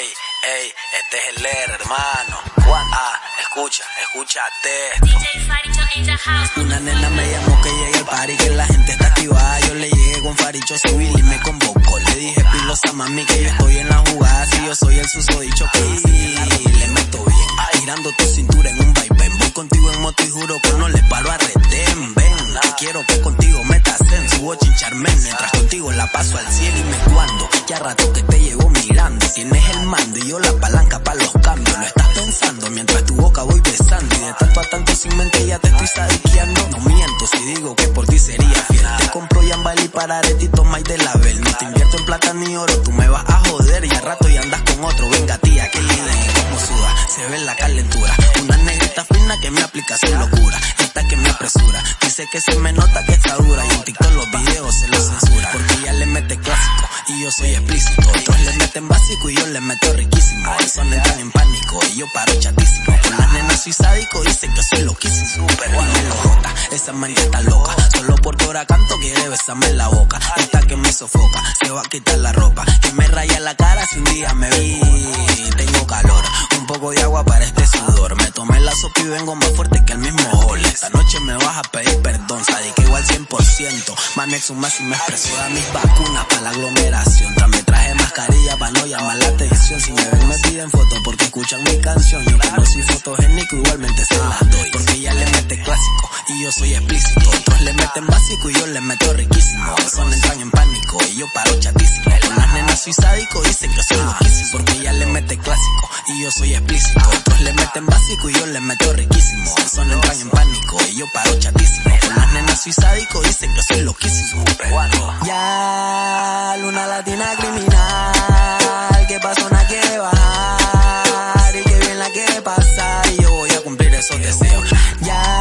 Ey, ey, este es el leer, hermano. Ah, escucha, escúchate esto. Una nena me llamó que llegue al party, que la gente está activada. Yo le llegué con faricho civil y me convocó. Le dije pilosa mami que yo estoy en la jugada. Si yo soy el susodicho que le meto bien. Tirando tu cintura en un vaivén. Voy contigo en moto y juro que no le paro a retén. Ven, quiero que contigo subo chincharme. Mientras contigo la paso al cielo y me cuando. Ya rato que te llevo mirando. Tienes el mando y yo la palanca para los cambios. Lo estás pensando mientras tu boca voy besando. Y de tanto a tanto sin mente ya te estoy sadiqueando. No miento si digo que por ti sería fiel. Te compro yambal y para aretito más de la bel. No te invierto en plata ni oro, tú me vas a joder. Y al rato y andas con otro. Venga tía, que líder, como suda. Se ve la calentura. Una negrita fina que me aplica su locura. Esta que me apresura. Dice que se me nota que está dura. Y en TikTok los videos se los censura. Porque ella le mete clásico y yo soy explícito. Otros le meten básico y yo le meto riquísimo. Eso no entran en pánico y yo paro chatísimo. Con las nenas soy sádico, dicen que soy loquísimo. Super bueno, me lo jota, esa man ya está loca. Solo porque ahora canto quiere besarme en la boca. Esta que me sofoca, se va a quitar la ropa. Que me raya la cara si un día me vi. Tengo calor, un poco de agua para la y vengo más fuerte que el mismo ole. Esta noche me vas a pedir perdón, que igual 100%. Manex un más y me expreso a mis vacunas para la aglomeración. También traje mascarilla para no llamar la atención. Si me ven me piden fotos porque escuchan mi canción. Yo que no soy fotogénico igualmente se las doy. Porque ella le mete clásico y yo soy explícito. Otros le meten básico y yo le meto riquísimo. Son entran en pánico y yo paro chatísimo. Con las nenas soy sádico, dicen que soy loquísimo. Porque ella le mete clásico y yo soy explícito. En básico y yo les meto riquísimo. Son entran en pánico y yo paro chatísimo. Con las nenas soy dicen que soy loquísimo. Ya, luna latina criminal, que pasó una quiere bajar y que bien la quiere pasar y yo voy a cumplir esos deseos. Ya.